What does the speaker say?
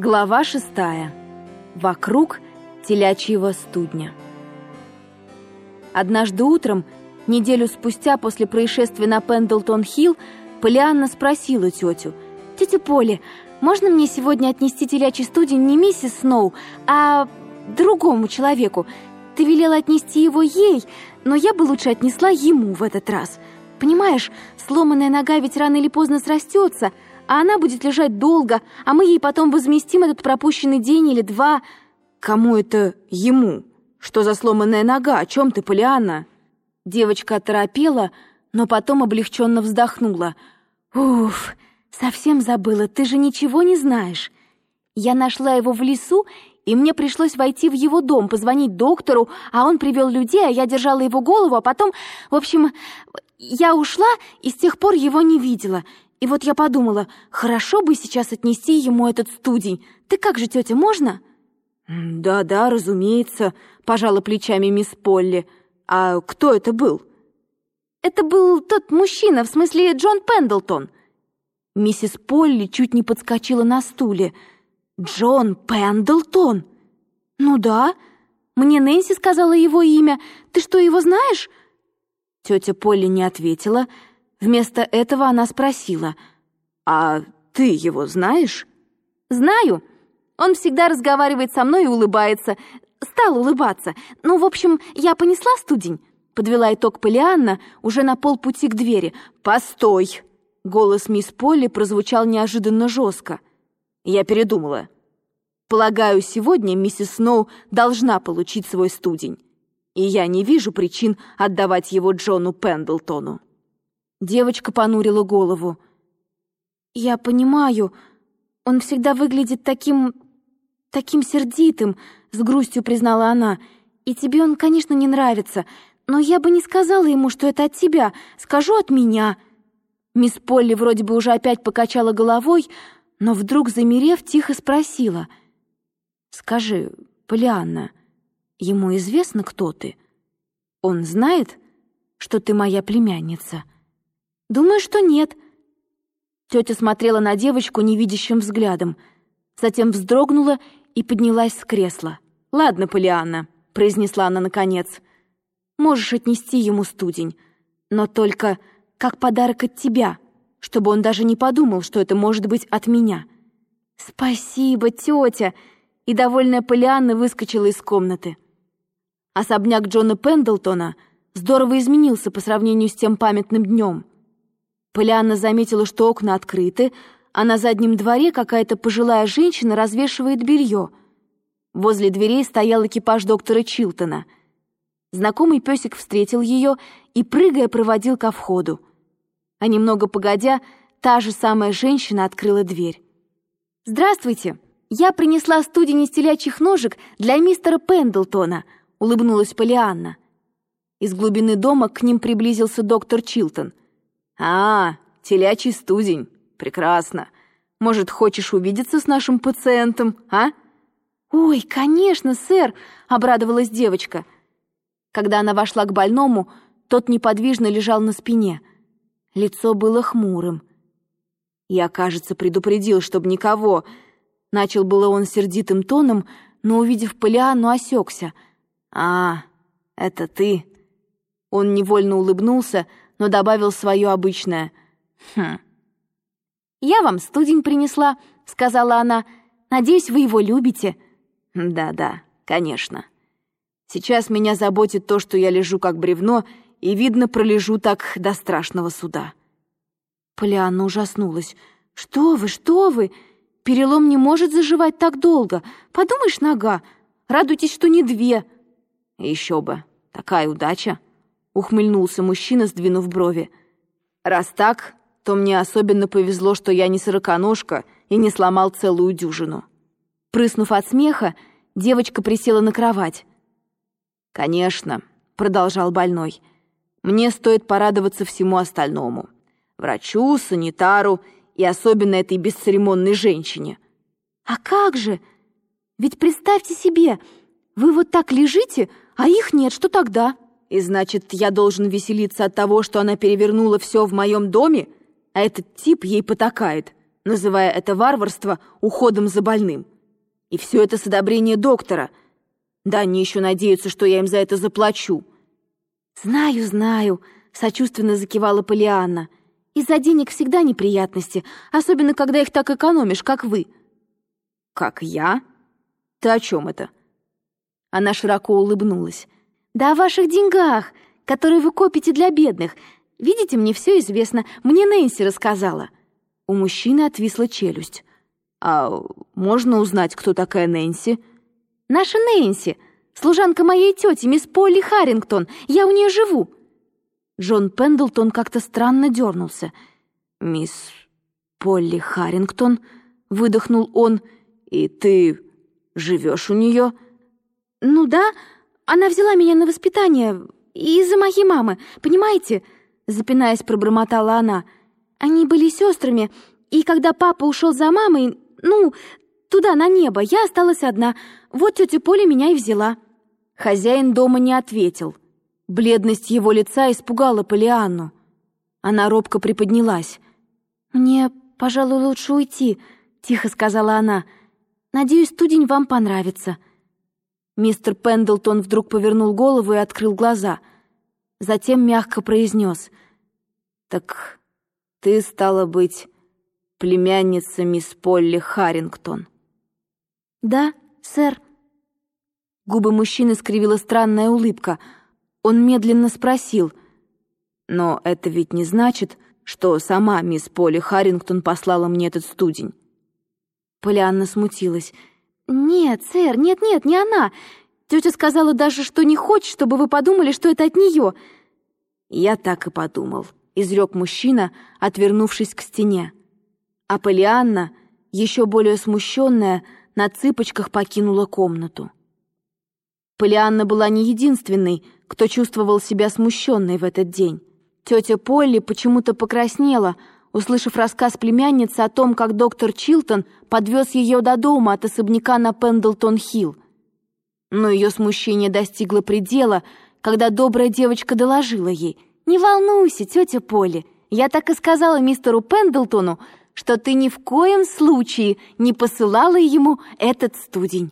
Глава шестая. Вокруг телячьего студня. Однажды утром, неделю спустя после происшествия на Пендлтон-Хилл, Полианна спросила тетю. «Тетя Поли, можно мне сегодня отнести телячий студень не миссис Сноу, а другому человеку? Ты велела отнести его ей, но я бы лучше отнесла ему в этот раз. Понимаешь, сломанная нога ведь рано или поздно срастется, а она будет лежать долго, а мы ей потом возместим этот пропущенный день или два. Кому это ему? Что за сломанная нога? О чем ты, Полианна? Девочка оторопела, но потом облегченно вздохнула. Уф, совсем забыла, ты же ничего не знаешь. Я нашла его в лесу, и мне пришлось войти в его дом, позвонить доктору, а он привел людей, а я держала его голову, а потом, в общем, я ушла и с тех пор его не видела. И вот я подумала, хорошо бы сейчас отнести ему этот студень. Ты как же, тетя, можно?» «Да-да, разумеется», — пожала плечами мисс Полли. «А кто это был?» «Это был тот мужчина, в смысле Джон Пендлтон». Миссис Полли чуть не подскочила на стуле. «Джон Пендлтон?» «Ну да, мне Нэнси сказала его имя. Ты что, его знаешь?» Тетя Полли не ответила, — Вместо этого она спросила, «А ты его знаешь?» «Знаю. Он всегда разговаривает со мной и улыбается. Стал улыбаться. Ну, в общем, я понесла студень». Подвела итог Полианна уже на полпути к двери. «Постой!» Голос мисс Полли прозвучал неожиданно жестко. Я передумала. Полагаю, сегодня миссис Сноу должна получить свой студень. И я не вижу причин отдавать его Джону Пендлтону. Девочка понурила голову. «Я понимаю, он всегда выглядит таким... таким сердитым», — с грустью признала она. «И тебе он, конечно, не нравится, но я бы не сказала ему, что это от тебя, скажу от меня». Мисс Полли вроде бы уже опять покачала головой, но вдруг, замерев, тихо спросила. «Скажи, Полианна, ему известно, кто ты? Он знает, что ты моя племянница?» «Думаю, что нет». Тетя смотрела на девочку невидящим взглядом, затем вздрогнула и поднялась с кресла. «Ладно, Полианна», — произнесла она наконец, — «можешь отнести ему студень, но только как подарок от тебя, чтобы он даже не подумал, что это может быть от меня». «Спасибо, тетя!» И довольная Полианна выскочила из комнаты. Особняк Джона Пендлтона здорово изменился по сравнению с тем памятным днем. Полианна заметила, что окна открыты, а на заднем дворе какая-то пожилая женщина развешивает белье. Возле дверей стоял экипаж доктора Чилтона. Знакомый песик встретил ее и, прыгая, проводил ко входу. А немного погодя, та же самая женщина открыла дверь. «Здравствуйте! Я принесла студень из телячьих ножек для мистера Пендлтона», — улыбнулась Полианна. Из глубины дома к ним приблизился доктор Чилтон. «А, телячий студень. Прекрасно. Может, хочешь увидеться с нашим пациентом, а?» «Ой, конечно, сэр!» — обрадовалась девочка. Когда она вошла к больному, тот неподвижно лежал на спине. Лицо было хмурым. «Я, кажется, предупредил, чтобы никого...» Начал было он сердитым тоном, но, увидев Полианну, осекся. «А, это ты!» Он невольно улыбнулся, но добавил свое обычное «Хм». «Я вам студень принесла», — сказала она. «Надеюсь, вы его любите». «Да-да, конечно. Сейчас меня заботит то, что я лежу как бревно, и, видно, пролежу так до страшного суда». Полианна ужаснулась. «Что вы, что вы? Перелом не может заживать так долго. Подумаешь, нога. Радуйтесь, что не две». «Еще бы, такая удача» ухмыльнулся мужчина, сдвинув брови. «Раз так, то мне особенно повезло, что я не сороконожка и не сломал целую дюжину». Прыснув от смеха, девочка присела на кровать. «Конечно», — продолжал больной, — «мне стоит порадоваться всему остальному. Врачу, санитару и особенно этой бесцеремонной женщине». «А как же? Ведь представьте себе, вы вот так лежите, а их нет, что тогда?» И значит, я должен веселиться от того, что она перевернула все в моем доме, а этот тип ей потакает. называя это варварство уходом за больным. И все это с одобрения доктора. Да, они еще надеются, что я им за это заплачу. «Знаю, знаю», — сочувственно закивала Полианна. «Из-за денег всегда неприятности, особенно когда их так экономишь, как вы». «Как я? Ты о чем это?» Она широко улыбнулась. «Да о ваших деньгах, которые вы копите для бедных. Видите, мне все известно. Мне Нэнси рассказала». У мужчины отвисла челюсть. «А можно узнать, кто такая Нэнси?» «Наша Нэнси, служанка моей тети, мисс Полли Харрингтон. Я у нее живу». Джон Пендлтон как-то странно дернулся. «Мисс Полли Харрингтон?» — выдохнул он. «И ты живешь у нее?» «Ну да, она взяла меня на воспитание из-за моей мамы, понимаете?» Запинаясь, пробормотала она. «Они были сестрами, и когда папа ушел за мамой, ну, туда, на небо, я осталась одна. Вот тетя Поля меня и взяла». Хозяин дома не ответил. Бледность его лица испугала Полианну. Она робко приподнялась. «Мне, пожалуй, лучше уйти», — тихо сказала она. «Надеюсь, студень вам понравится». Мистер Пендлтон вдруг повернул голову и открыл глаза. Затем мягко произнес. «Так ты, стала быть, племянница мисс Полли Харрингтон?» «Да, сэр». Губы мужчины скривила странная улыбка. Он медленно спросил. «Но это ведь не значит, что сама мисс Полли Харрингтон послала мне этот студень?» Полианна смутилась. «Нет, сэр, нет-нет, не она. Тетя сказала даже, что не хочет, чтобы вы подумали, что это от нее». «Я так и подумал», — изрек мужчина, отвернувшись к стене. А Полианна, еще более смущенная, на цыпочках покинула комнату. Полианна была не единственной, кто чувствовал себя смущенной в этот день. Тетя Полли почему-то покраснела — услышав рассказ племянницы о том, как доктор Чилтон подвез ее до дома от особняка на Пендлтон-Хилл. Но ее смущение достигло предела, когда добрая девочка доложила ей. «Не волнуйся, тетя Полли, я так и сказала мистеру Пендлтону, что ты ни в коем случае не посылала ему этот студень».